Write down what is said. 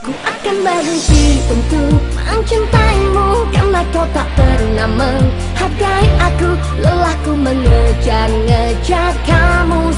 Ku akan berhenti untuk mencintaimu. Karena kau tak pernah menghargai aku. Lelahku mengejar-ngejar kamu.